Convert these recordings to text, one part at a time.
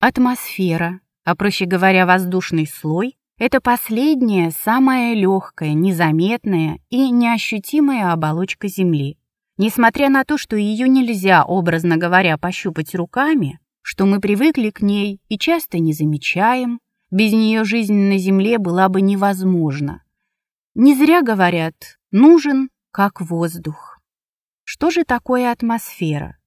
Атмосфера, а проще говоря, воздушный слой, это последняя, самая легкая, незаметная и неощутимая оболочка Земли. Несмотря на то, что ее нельзя, образно говоря, пощупать руками, что мы привыкли к ней и часто не замечаем, без нее жизнь на Земле была бы невозможна. Не зря говорят «нужен, как воздух». Что же такое атмосфера?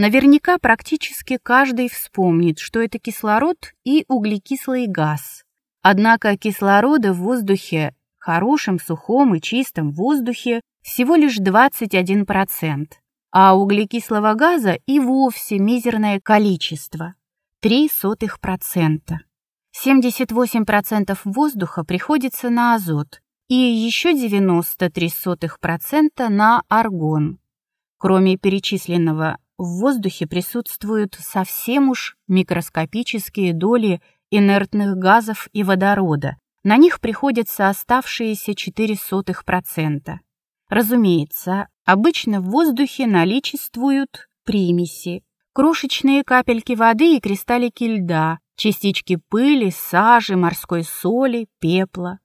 Наверняка практически каждый вспомнит, что это кислород и углекислый газ. Однако кислорода в воздухе, хорошем, сухом и чистом воздухе, всего лишь 21%, а углекислого газа и вовсе мизерное количество – 0,03%. 78% воздуха приходится на азот и еще 93% на аргон. Кроме перечисленного, в воздухе присутствуют совсем уж микроскопические доли инертных газов и водорода. На них приходятся оставшиеся 0,04%. Разумеется, обычно в воздухе наличествуют примеси, крошечные капельки воды и кристаллики льда, частички пыли, сажи, морской соли, пепла.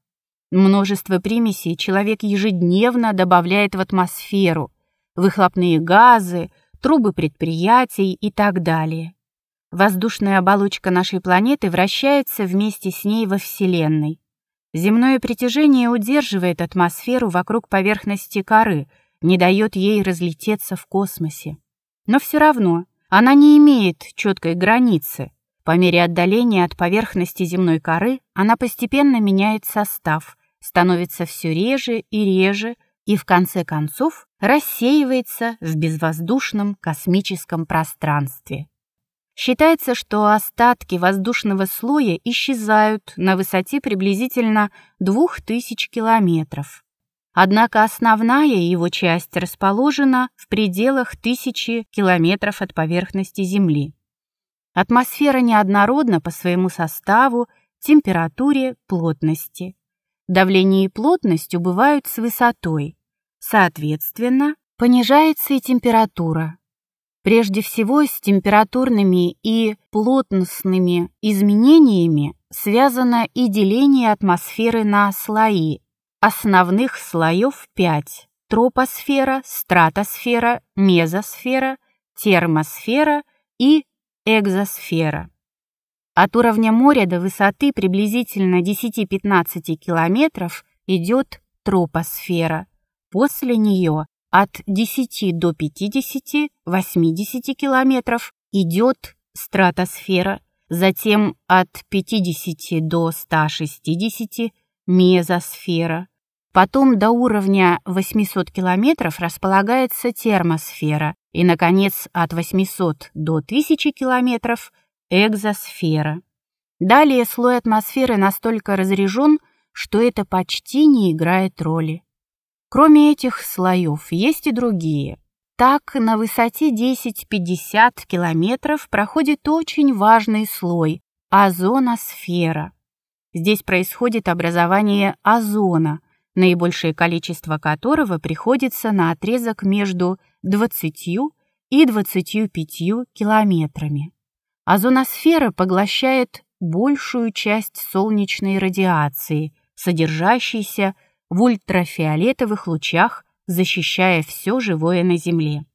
Множество примесей человек ежедневно добавляет в атмосферу, выхлопные газы, трубы предприятий и так далее. Воздушная оболочка нашей планеты вращается вместе с ней во Вселенной. Земное притяжение удерживает атмосферу вокруг поверхности коры, не дает ей разлететься в космосе. Но все равно она не имеет четкой границы. По мере отдаления от поверхности земной коры она постепенно меняет состав, становится все реже и реже и в конце концов рассеивается в безвоздушном космическом пространстве. Считается, что остатки воздушного слоя исчезают на высоте приблизительно 2000 километров. Однако основная его часть расположена в пределах тысячи километров от поверхности Земли. Атмосфера неоднородна по своему составу, температуре, плотности. Давление и плотность убывают с высотой. Соответственно, понижается и температура. Прежде всего с температурными и плотностными изменениями связано и деление атмосферы на слои. Основных слоев пять – тропосфера, стратосфера, мезосфера, термосфера и экзосфера. От уровня моря до высоты приблизительно 10-15 километров идет тропосфера. После нее от 10 до 50-80 километров идет стратосфера, затем от 50 до 160 мезосфера. Потом до уровня 800 километров располагается термосфера и, наконец, от 800 до 1000 километров – экзосфера. Далее слой атмосферы настолько разрежен, что это почти не играет роли. Кроме этих слоев есть и другие. Так, на высоте 10-50 километров проходит очень важный слой – озоносфера. Здесь происходит образование озона, наибольшее количество которого приходится на отрезок между 20 и 25 километрами. Озоносфера поглощает большую часть солнечной радиации, содержащейся в ультрафиолетовых лучах, защищая все живое на Земле.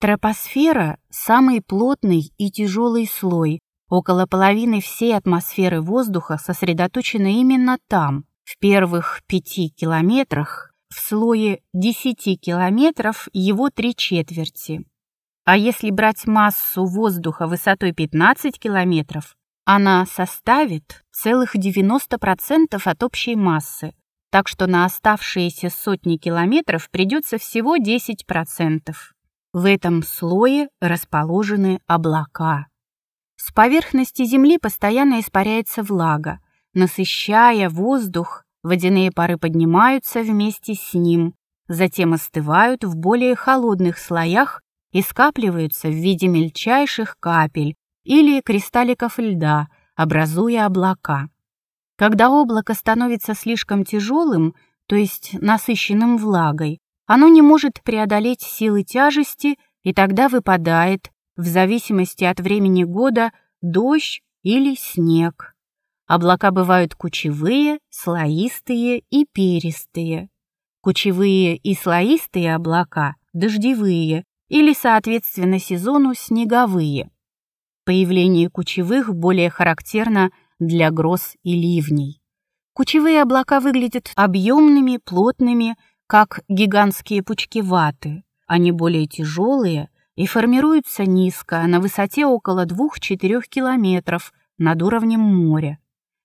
Тропосфера – самый плотный и тяжелый слой. Около половины всей атмосферы воздуха сосредоточена именно там, в первых пяти километрах, в слое 10 километров его три четверти. А если брать массу воздуха высотой 15 километров, она составит целых 90% от общей массы, так что на оставшиеся сотни километров придется всего 10%. В этом слое расположены облака. С поверхности Земли постоянно испаряется влага, насыщая воздух, водяные пары поднимаются вместе с ним, затем остывают в более холодных слоях и скапливаются в виде мельчайших капель или кристалликов льда, образуя облака. Когда облако становится слишком тяжелым, то есть насыщенным влагой, оно не может преодолеть силы тяжести и тогда выпадает, в зависимости от времени года, дождь или снег. Облака бывают кучевые, слоистые и перистые. Кучевые и слоистые облака – дождевые или, соответственно, сезону снеговые. Появление кучевых более характерно для гроз и ливней. Кучевые облака выглядят объемными, плотными, как гигантские пучки ваты. Они более тяжелые и формируются низко, на высоте около 2-4 километров над уровнем моря.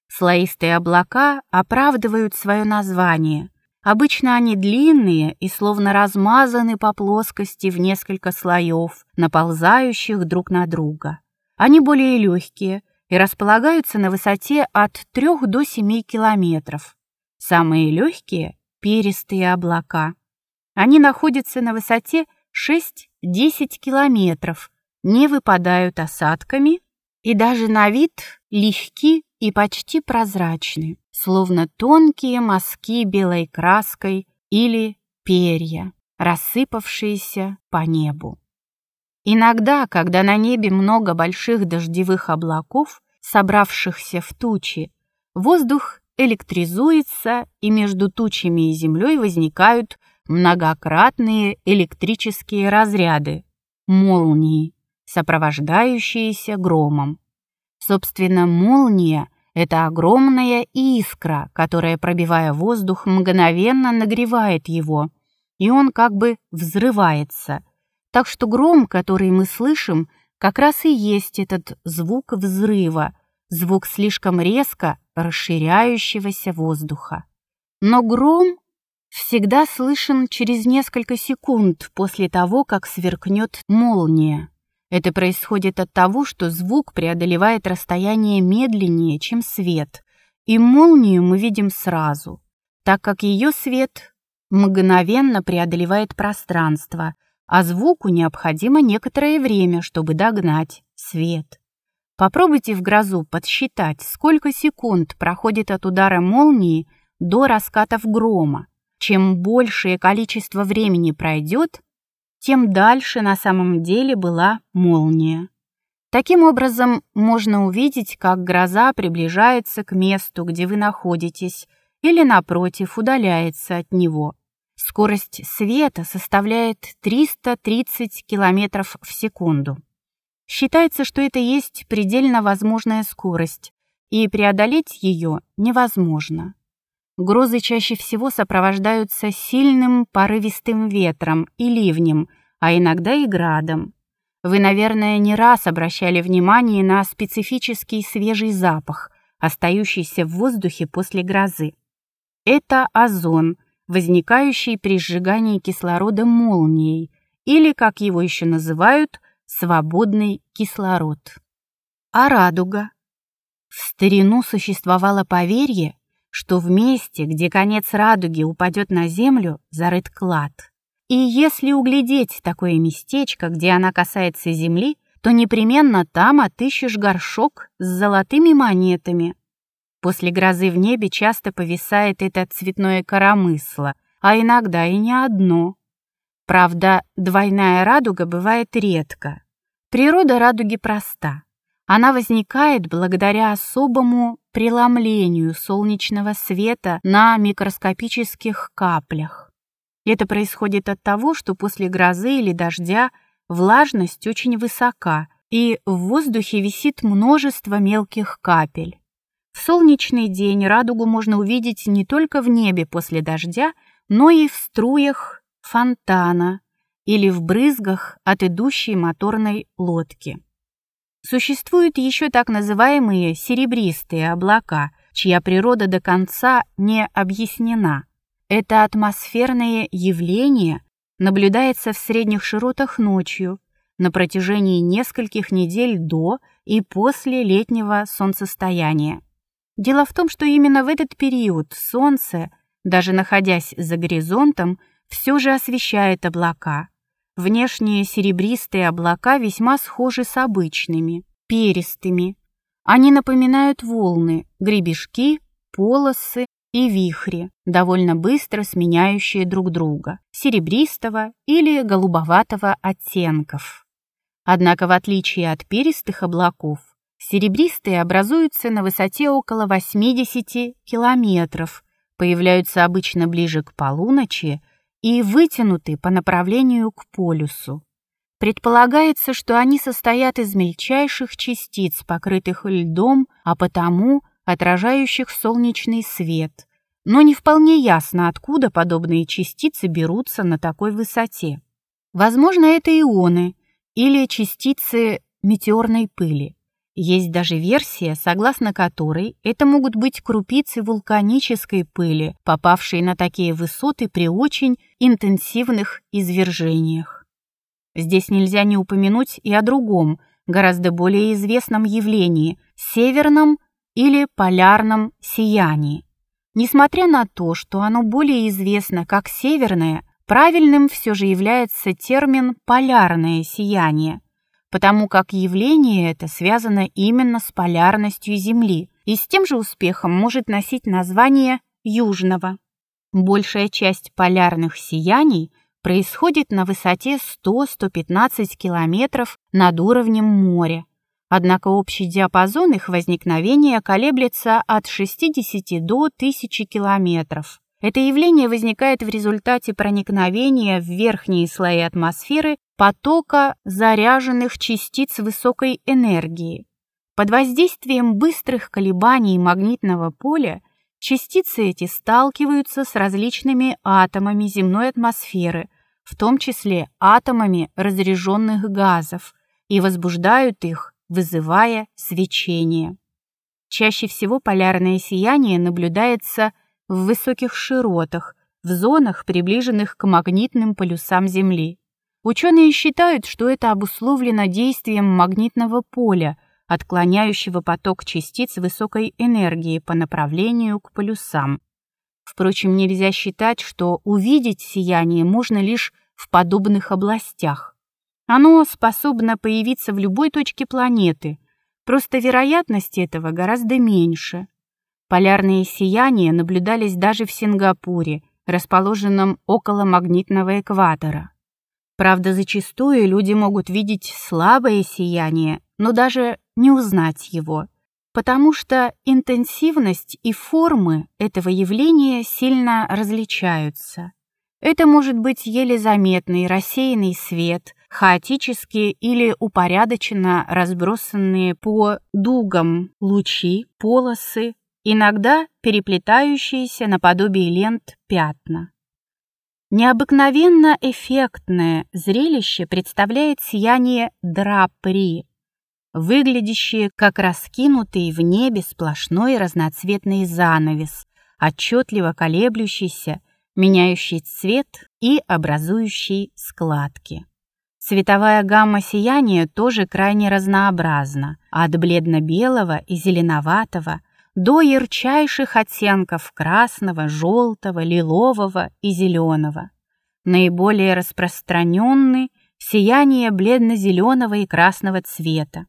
Слоистые облака оправдывают свое название. Обычно они длинные и словно размазаны по плоскости в несколько слоев, наползающих друг на друга. Они более легкие и располагаются на высоте от 3 до 7 километров. Самые легкие – перистые облака. Они находятся на высоте 6-10 километров, не выпадают осадками и даже на вид легки и почти прозрачны, словно тонкие мазки белой краской или перья, рассыпавшиеся по небу. Иногда, когда на небе много больших дождевых облаков, собравшихся в тучи, воздух электризуется, и между тучами и землей возникают многократные электрические разряды, молнии, сопровождающиеся громом. Собственно, молния — это огромная искра, которая, пробивая воздух, мгновенно нагревает его, и он как бы взрывается. Так что гром, который мы слышим, как раз и есть этот звук взрыва, звук слишком резко расширяющегося воздуха. Но гром всегда слышен через несколько секунд после того, как сверкнет молния. Это происходит от того, что звук преодолевает расстояние медленнее, чем свет, и молнию мы видим сразу, так как ее свет мгновенно преодолевает пространство, а звуку необходимо некоторое время, чтобы догнать свет. Попробуйте в грозу подсчитать, сколько секунд проходит от удара молнии до раскатов грома. Чем большее количество времени пройдет, тем дальше на самом деле была молния. Таким образом, можно увидеть, как гроза приближается к месту, где вы находитесь, или, напротив, удаляется от него. Скорость света составляет 330 км в секунду. Считается, что это есть предельно возможная скорость, и преодолеть ее невозможно. Грозы чаще всего сопровождаются сильным порывистым ветром и ливнем, а иногда и градом. Вы, наверное, не раз обращали внимание на специфический свежий запах, остающийся в воздухе после грозы. Это озон, возникающий при сжигании кислорода молнией, или, как его еще называют, свободный кислород. А радуга? В старину существовало поверье, что в месте, где конец радуги упадет на землю, зарыт клад. И если углядеть такое местечко, где она касается земли, то непременно там отыщешь горшок с золотыми монетами. После грозы в небе часто повисает это цветное коромысло, а иногда и не одно. Правда, двойная радуга бывает редко. Природа радуги проста. Она возникает благодаря особому преломлению солнечного света на микроскопических каплях. Это происходит от того, что после грозы или дождя влажность очень высока, и в воздухе висит множество мелких капель. В солнечный день радугу можно увидеть не только в небе после дождя, но и в струях фонтана или в брызгах от идущей моторной лодки. Существуют еще так называемые серебристые облака, чья природа до конца не объяснена. Это атмосферное явление наблюдается в средних широтах ночью на протяжении нескольких недель до и после летнего солнцестояния. Дело в том, что именно в этот период солнце, даже находясь за горизонтом, все же освещает облака, Внешние серебристые облака весьма схожи с обычными, перистыми. Они напоминают волны, гребешки, полосы и вихри, довольно быстро сменяющие друг друга, серебристого или голубоватого оттенков. Однако, в отличие от перистых облаков, Серебристые образуются на высоте около 80 километров, появляются обычно ближе к полуночи и вытянуты по направлению к полюсу. Предполагается, что они состоят из мельчайших частиц, покрытых льдом, а потому отражающих солнечный свет. Но не вполне ясно, откуда подобные частицы берутся на такой высоте. Возможно, это ионы или частицы метеорной пыли. Есть даже версия, согласно которой это могут быть крупицы вулканической пыли, попавшие на такие высоты при очень интенсивных извержениях. Здесь нельзя не упомянуть и о другом, гораздо более известном явлении – северном или полярном сиянии. Несмотря на то, что оно более известно как северное, правильным все же является термин «полярное сияние», потому как явление это связано именно с полярностью Земли и с тем же успехом может носить название «южного». Большая часть полярных сияний происходит на высоте 100-115 километров над уровнем моря. Однако общий диапазон их возникновения колеблется от 60 до 1000 километров. Это явление возникает в результате проникновения в верхние слои атмосферы потока заряженных частиц высокой энергии. Под воздействием быстрых колебаний магнитного поля Частицы эти сталкиваются с различными атомами земной атмосферы, в том числе атомами разряженных газов, и возбуждают их, вызывая свечение. Чаще всего полярное сияние наблюдается в высоких широтах, в зонах, приближенных к магнитным полюсам Земли. Ученые считают, что это обусловлено действием магнитного поля – отклоняющего поток частиц высокой энергии по направлению к полюсам. Впрочем, нельзя считать, что увидеть сияние можно лишь в подобных областях. Оно способно появиться в любой точке планеты, просто вероятность этого гораздо меньше. Полярные сияния наблюдались даже в Сингапуре, расположенном около магнитного экватора. Правда, зачастую люди могут видеть слабое сияние, но даже не узнать его, потому что интенсивность и формы этого явления сильно различаются. Это может быть еле заметный рассеянный свет, хаотические или упорядоченно разбросанные по дугам лучи, полосы, иногда переплетающиеся наподобие лент пятна. Необыкновенно эффектное зрелище представляет сияние Драпри, выглядящие как раскинутый в небе сплошной разноцветный занавес, отчетливо колеблющийся, меняющий цвет и образующий складки. Цветовая гамма сияния тоже крайне разнообразна, от бледно-белого и зеленоватого до ярчайших оттенков красного, желтого, лилового и зеленого. Наиболее распространенны сияние бледно-зеленого и красного цвета,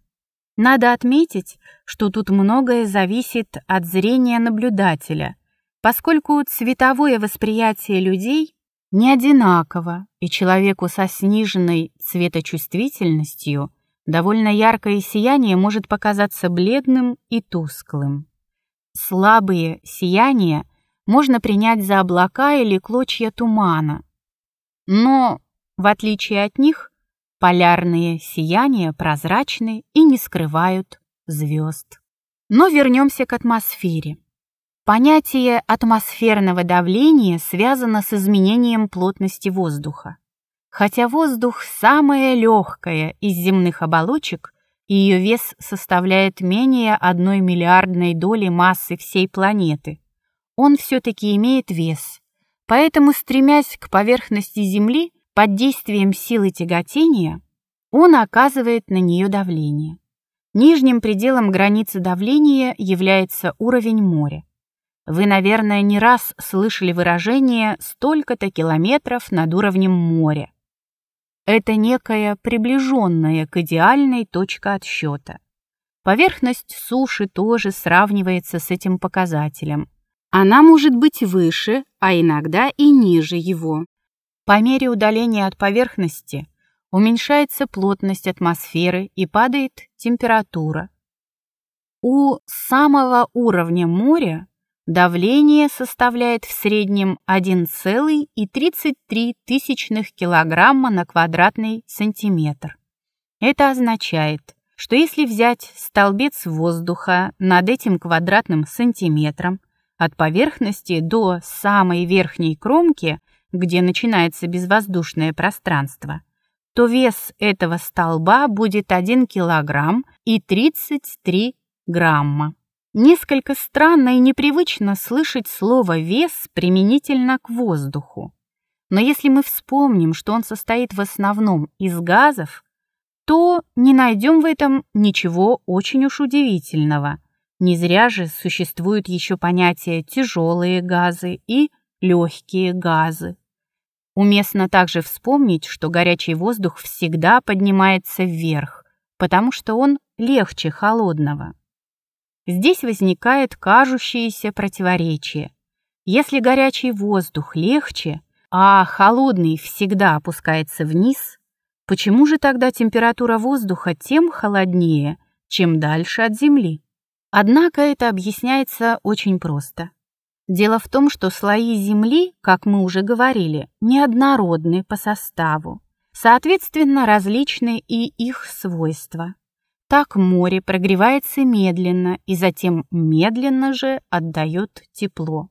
надо отметить, что тут многое зависит от зрения наблюдателя, поскольку цветовое восприятие людей не одинаково, и человеку со сниженной цветочувствительностью довольно яркое сияние может показаться бледным и тусклым. Слабые сияния можно принять за облака или клочья тумана, но, в отличие от них, Полярные сияния прозрачны и не скрывают звезд. Но вернемся к атмосфере. Понятие атмосферного давления связано с изменением плотности воздуха. Хотя воздух – самое легкое из земных оболочек, ее вес составляет менее одной миллиардной доли массы всей планеты, он все-таки имеет вес. Поэтому, стремясь к поверхности Земли, под действием силы тяготения он оказывает на нее давление. Нижним пределом границы давления является уровень моря. Вы, наверное, не раз слышали выражение «столько-то километров над уровнем моря». Это некая приближенная к идеальной точка отсчета. Поверхность суши тоже сравнивается с этим показателем. Она может быть выше, а иногда и ниже его. По мере удаления от поверхности уменьшается плотность атмосферы и падает температура. У самого уровня моря давление составляет в среднем 1,33 килограмма на квадратный сантиметр. Это означает, что если взять столбец воздуха над этим квадратным сантиметром от поверхности до самой верхней кромки, где начинается безвоздушное пространство, то вес этого столба будет 1 килограмм и 33 грамма. Несколько странно и непривычно слышать слово «вес» применительно к воздуху. Но если мы вспомним, что он состоит в основном из газов, то не найдем в этом ничего очень уж удивительного. Не зря же существуют еще понятия «тяжелые газы» и «легкие газы». Уместно также вспомнить, что горячий воздух всегда поднимается вверх, потому что он легче холодного. Здесь возникает кажущееся противоречие. Если горячий воздух легче, а холодный всегда опускается вниз, почему же тогда температура воздуха тем холоднее, чем дальше от Земли? Однако это объясняется очень просто. Дело в том, что слои Земли, как мы уже говорили, неоднородны по составу, соответственно, различны и их свойства. Так море прогревается медленно и затем медленно же отдает тепло.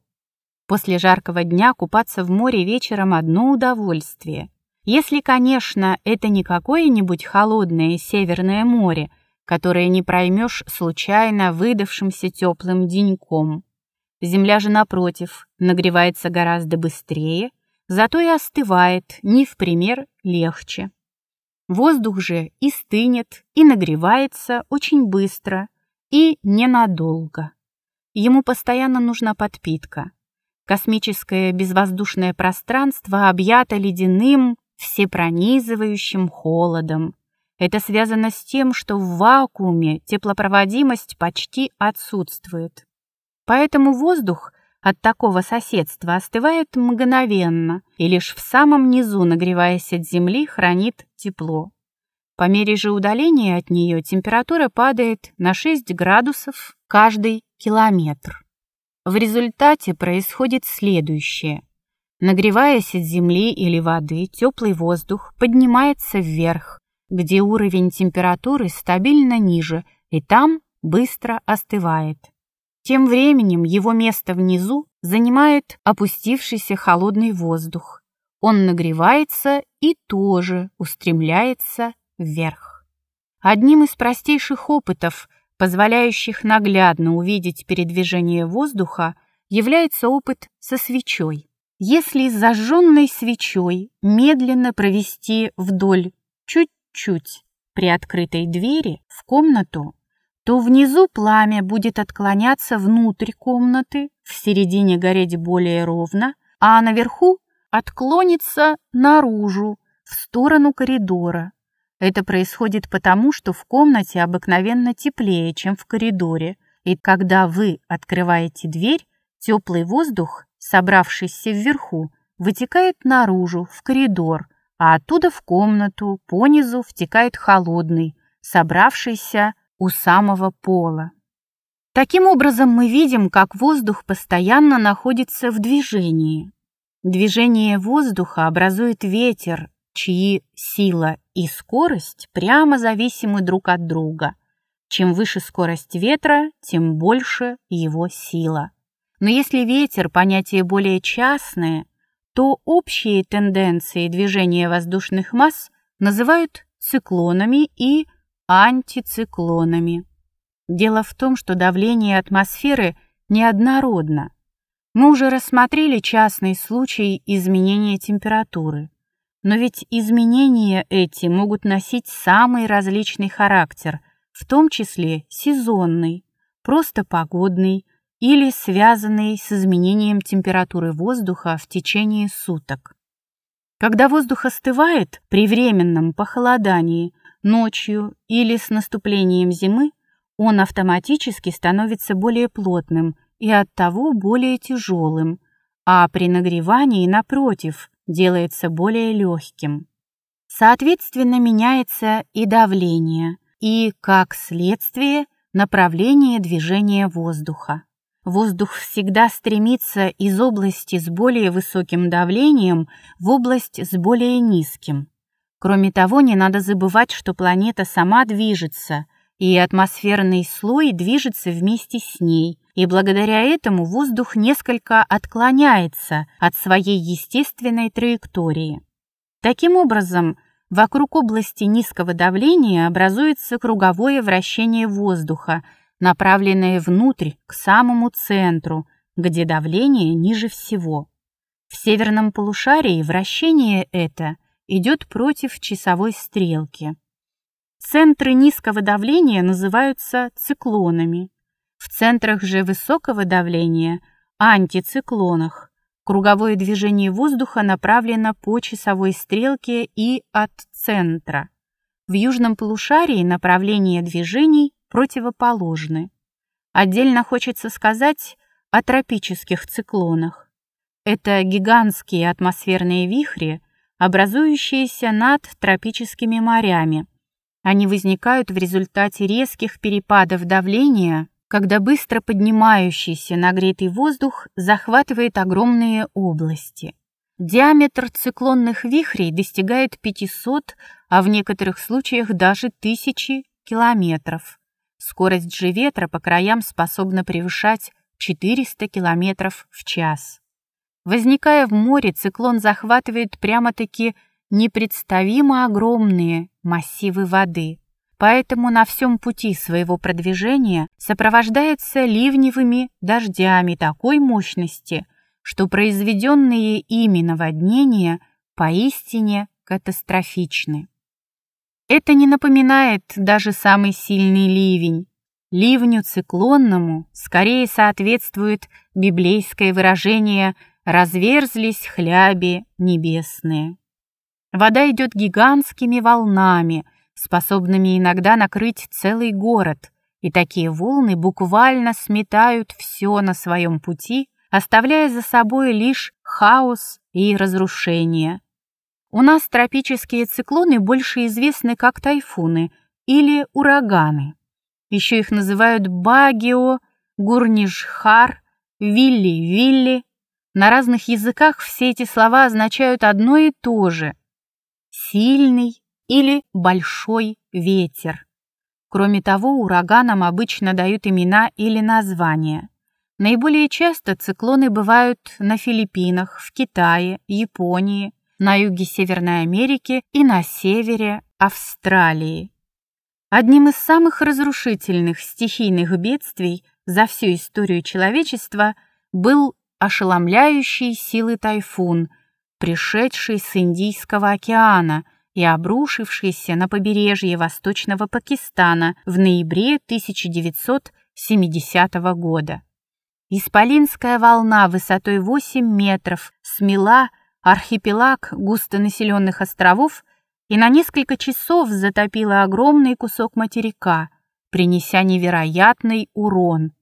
После жаркого дня купаться в море вечером одно удовольствие. Если, конечно, это не какое-нибудь холодное северное море, которое не проймешь случайно выдавшимся теплым деньком. Земля же, напротив, нагревается гораздо быстрее, зато и остывает не в пример легче. Воздух же и стынет, и нагревается очень быстро и ненадолго. Ему постоянно нужна подпитка. Космическое безвоздушное пространство объято ледяным, всепронизывающим холодом. Это связано с тем, что в вакууме теплопроводимость почти отсутствует. Поэтому воздух от такого соседства остывает мгновенно и лишь в самом низу, нагреваясь от земли, хранит тепло. По мере же удаления от нее температура падает на 6 градусов каждый километр. В результате происходит следующее. Нагреваясь от земли или воды, теплый воздух поднимается вверх, где уровень температуры стабильно ниже, и там быстро остывает. Тем временем его место внизу занимает опустившийся холодный воздух. Он нагревается и тоже устремляется вверх. Одним из простейших опытов, позволяющих наглядно увидеть передвижение воздуха, является опыт со свечой. Если с зажженной свечой медленно провести вдоль чуть-чуть при открытой двери в комнату, то внизу пламя будет отклоняться внутрь комнаты, в середине гореть более ровно, а наверху отклонится наружу, в сторону коридора. Это происходит потому, что в комнате обыкновенно теплее, чем в коридоре, и когда вы открываете дверь, теплый воздух, собравшийся вверху, вытекает наружу, в коридор, а оттуда в комнату, понизу втекает холодный, собравшийся у самого пола. Таким образом, мы видим, как воздух постоянно находится в движении. Движение воздуха образует ветер, чьи сила и скорость прямо зависимы друг от друга. Чем выше скорость ветра, тем больше его сила. Но если ветер – понятие более частное, то общие тенденции движения воздушных масс называют циклонами и антициклонами. Дело в том, что давление атмосферы неоднородно. Мы уже рассмотрели частный случай изменения температуры. Но ведь изменения эти могут носить самый различный характер, в том числе сезонный, просто погодный или связанный с изменением температуры воздуха в течение суток. Когда воздух остывает при временном похолодании, ночью или с наступлением зимы, он автоматически становится более плотным и оттого более тяжелым, а при нагревании, напротив, делается более легким. Соответственно, меняется и давление, и, как следствие, направление движения воздуха. Воздух всегда стремится из области с более высоким давлением в область с более низким. Кроме того, не надо забывать, что планета сама движется, и атмосферный слой движется вместе с ней, и благодаря этому воздух несколько отклоняется от своей естественной траектории. Таким образом, вокруг области низкого давления образуется круговое вращение воздуха – направленные внутрь, к самому центру, где давление ниже всего. В северном полушарии вращение это идет против часовой стрелки. Центры низкого давления называются циклонами. В центрах же высокого давления – антициклонах. Круговое движение воздуха направлено по часовой стрелке и от центра. В южном полушарии направление движений противоположны. Отдельно хочется сказать о тропических циклонах. Это гигантские атмосферные вихри, образующиеся над тропическими морями. Они возникают в результате резких перепадов давления, когда быстро поднимающийся нагретый воздух захватывает огромные области. Диаметр циклонных вихрей достигает 500, а в некоторых случаях даже 1000 километров. Скорость же ветра по краям способна превышать 400 км в час. Возникая в море, циклон захватывает прямо-таки непредставимо огромные массивы воды, поэтому на всем пути своего продвижения сопровождается ливневыми дождями такой мощности, что произведенные ими наводнения поистине катастрофичны. Это не напоминает даже самый сильный ливень. Ливню циклонному скорее соответствует библейское выражение «разверзлись хляби небесные». Вода идет гигантскими волнами, способными иногда накрыть целый город, и такие волны буквально сметают все на своем пути, оставляя за собой лишь хаос и разрушение. У нас тропические циклоны больше известны как тайфуны или ураганы. Еще их называют Багио, Гурнишхар, Вилли-Вилли. На разных языках все эти слова означают одно и то же – сильный или большой ветер. Кроме того, ураганам обычно дают имена или названия. Наиболее часто циклоны бывают на Филиппинах, в Китае, Японии, на юге Северной Америки и на севере Австралии. Одним из самых разрушительных стихийных бедствий за всю историю человечества был ошеломляющий силы тайфун, пришедший с Индийского океана и обрушившийся на побережье Восточного Пакистана в ноябре 1970 года. Исполинская волна высотой 8 метров смела архипелаг густонаселенных островов и на несколько часов затопила огромный кусок материка, принеся невероятный урон.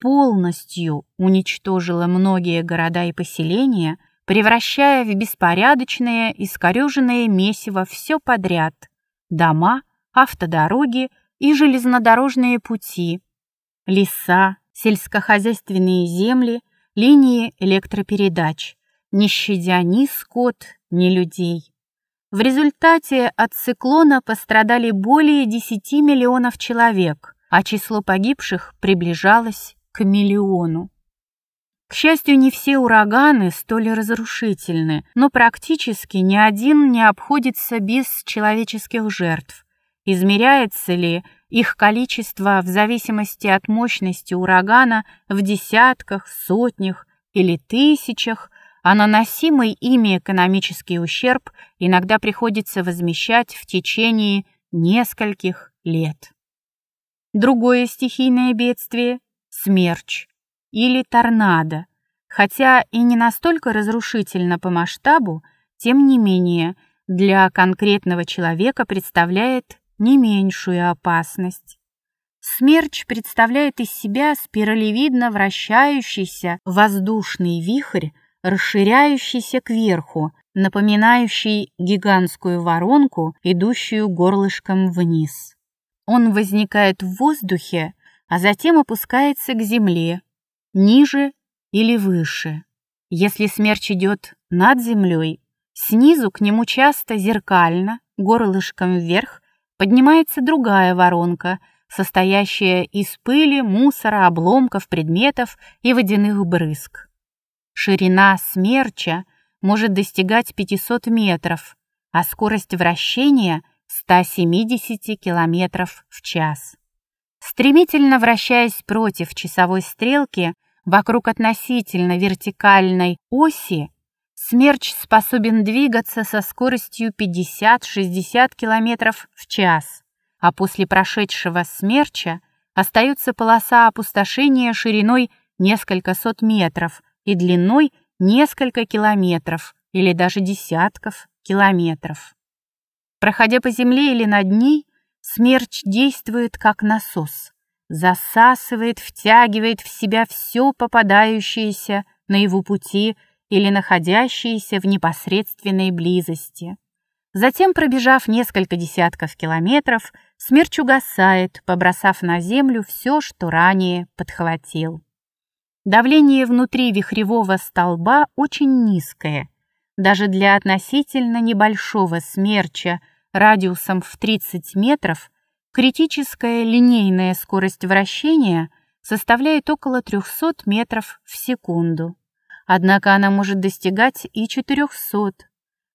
Полностью уничтожила многие города и поселения, превращая в беспорядочное, искореженное месиво все подряд – дома, автодороги и железнодорожные пути, леса, сельскохозяйственные земли, линии электропередач – не щадя ни скот, ни людей. В результате от циклона пострадали более 10 миллионов человек, а число погибших приближалось к миллиону. К счастью, не все ураганы столь разрушительны, но практически ни один не обходится без человеческих жертв. Измеряется ли их количество в зависимости от мощности урагана в десятках, сотнях или тысячах, а наносимый ими экономический ущерб иногда приходится возмещать в течение нескольких лет. Другое стихийное бедствие – смерч или торнадо, хотя и не настолько разрушительно по масштабу, тем не менее для конкретного человека представляет не меньшую опасность. Смерч представляет из себя спиралевидно вращающийся воздушный вихрь, расширяющийся кверху, напоминающий гигантскую воронку, идущую горлышком вниз. Он возникает в воздухе, а затем опускается к земле, ниже или выше. Если смерч идет над землей, снизу к нему часто зеркально, горлышком вверх, поднимается другая воронка, состоящая из пыли, мусора, обломков, предметов и водяных брызг. Ширина смерча может достигать 500 метров, а скорость вращения – 170 километров в час. Стремительно вращаясь против часовой стрелки вокруг относительно вертикальной оси, смерч способен двигаться со скоростью 50-60 км в час, а после прошедшего смерча остается полоса опустошения шириной несколько сот метров и длиной несколько километров или даже десятков километров. Проходя по земле или над ней, смерч действует как насос, засасывает, втягивает в себя все попадающееся на его пути или находящееся в непосредственной близости. Затем, пробежав несколько десятков километров, смерч угасает, побросав на землю все, что ранее подхватил. Давление внутри вихревого столба очень низкое. Даже для относительно небольшого смерча радиусом в 30 метров критическая линейная скорость вращения составляет около 300 метров в секунду. Однако она может достигать и 400.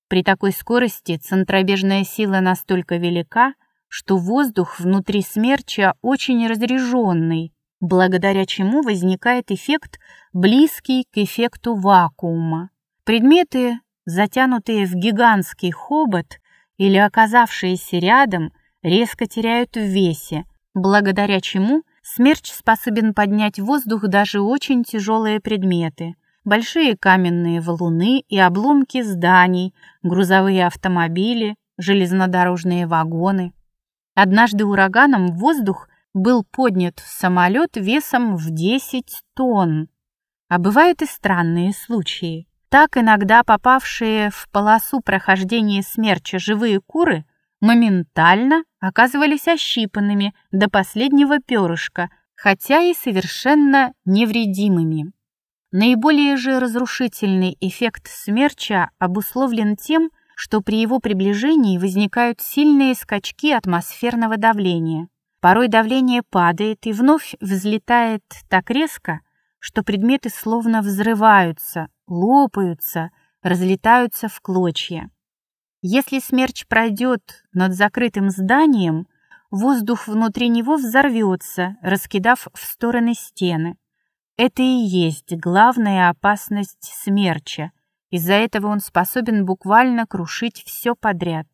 При такой скорости центробежная сила настолько велика, что воздух внутри смерча очень разреженный, благодаря чему возникает эффект, близкий к эффекту вакуума. Предметы, затянутые в гигантский хобот или оказавшиеся рядом, резко теряют в весе, благодаря чему смерч способен поднять в воздух даже очень тяжелые предметы. Большие каменные валуны и обломки зданий, грузовые автомобили, железнодорожные вагоны. Однажды ураганом в воздух был поднят самолет весом в 10 тонн. А бывают и странные случаи. Так иногда попавшие в полосу прохождения смерча живые куры моментально оказывались ощипанными до последнего перышка, хотя и совершенно невредимыми. Наиболее же разрушительный эффект смерча обусловлен тем, что при его приближении возникают сильные скачки атмосферного давления. Порой давление падает и вновь взлетает так резко, что предметы словно взрываются, лопаются, разлетаются в клочья. Если смерч пройдет над закрытым зданием, воздух внутри него взорвется, раскидав в стороны стены. Это и есть главная опасность смерча. Из-за этого он способен буквально крушить все подряд.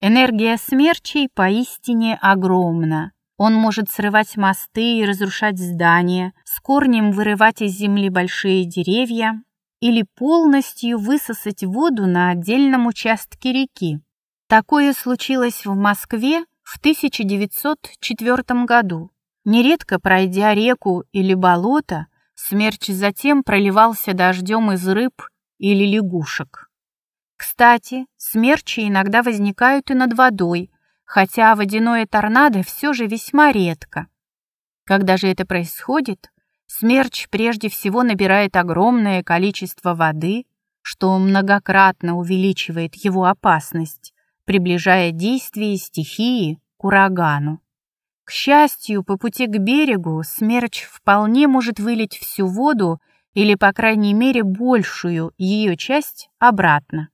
Энергия смерчей поистине огромна. Он может срывать мосты и разрушать здания, с корнем вырывать из земли большие деревья или полностью высосать воду на отдельном участке реки. Такое случилось в Москве в 1904 году. Нередко, пройдя реку или болото, смерч затем проливался дождем из рыб или лягушек. Кстати, смерчи иногда возникают и над водой, хотя водяное торнадо все же весьма редко. Когда же это происходит, смерч прежде всего набирает огромное количество воды, что многократно увеличивает его опасность, приближая действие стихии к урагану. К счастью, по пути к берегу смерч вполне может вылить всю воду или, по крайней мере, большую ее часть обратно.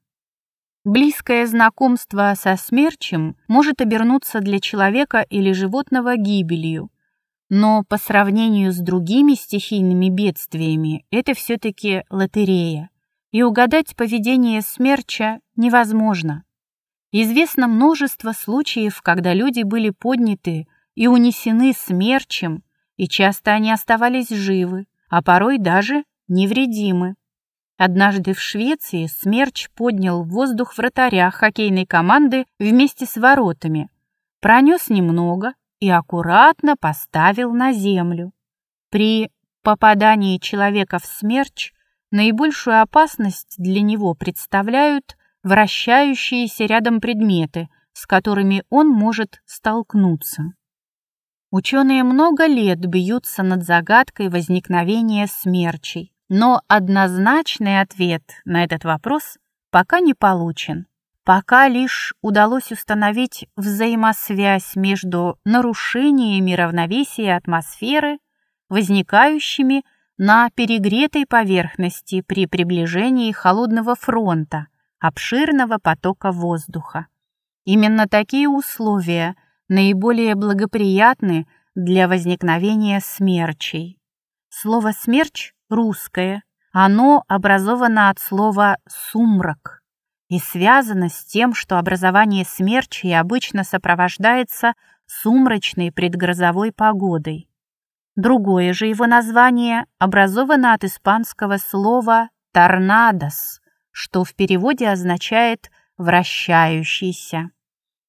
Близкое знакомство со смерчем может обернуться для человека или животного гибелью, но по сравнению с другими стихийными бедствиями это все-таки лотерея, и угадать поведение смерча невозможно. Известно множество случаев, когда люди были подняты и унесены смерчем, и часто они оставались живы, а порой даже невредимы. Однажды в Швеции смерч поднял воздух вратаря хоккейной команды вместе с воротами, пронес немного и аккуратно поставил на землю. При попадании человека в смерч наибольшую опасность для него представляют вращающиеся рядом предметы, с которыми он может столкнуться. Ученые много лет бьются над загадкой возникновения смерчей, но однозначный ответ на этот вопрос пока не получен. Пока лишь удалось установить взаимосвязь между нарушениями равновесия атмосферы, возникающими на перегретой поверхности при приближении холодного фронта, обширного потока воздуха. Именно такие условия наиболее благоприятны для возникновения смерчей. Слово «смерч» русское, оно образовано от слова «сумрак» и связано с тем, что образование смерчей обычно сопровождается сумрачной предгрозовой погодой. Другое же его название образовано от испанского слова «торнадос», что в переводе означает «вращающийся».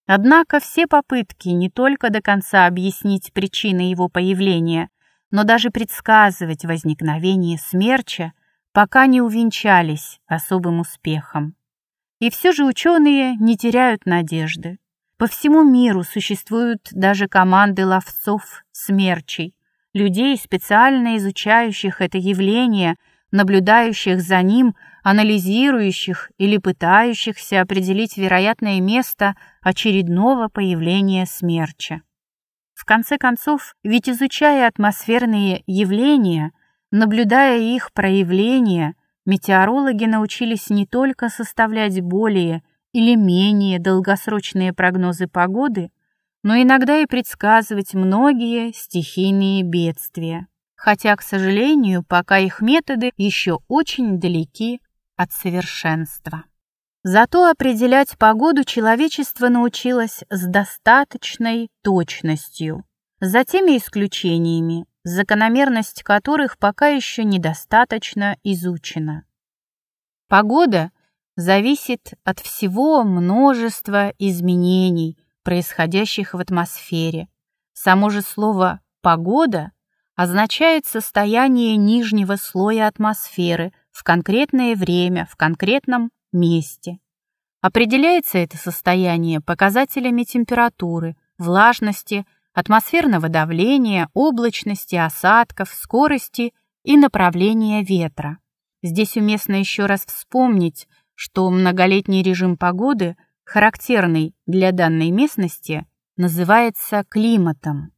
Однако все попытки не только до конца объяснить причины его появления, но даже предсказывать возникновение смерча пока не увенчались особым успехом. И все же ученые не теряют надежды. По всему миру существуют даже команды ловцов-смерчей, людей, специально изучающих это явление, наблюдающих за ним, анализирующих или пытающихся определить вероятное место очередного появления смерча. В конце концов, ведь изучая атмосферные явления, наблюдая их проявления – Метеорологи научились не только составлять более или менее долгосрочные прогнозы погоды, но иногда и предсказывать многие стихийные бедствия. Хотя, к сожалению, пока их методы еще очень далеки от совершенства. Зато определять погоду человечество научилось с достаточной точностью, за теми исключениями, закономерность которых пока еще недостаточно изучена. Погода зависит от всего множества изменений, происходящих в атмосфере. Само же слово «погода» означает состояние нижнего слоя атмосферы в конкретное время, в конкретном месте. Определяется это состояние показателями температуры, влажности, атмосферного давления, облачности, осадков, скорости и направления ветра. Здесь уместно еще раз вспомнить, что многолетний режим погоды, характерный для данной местности, называется климатом.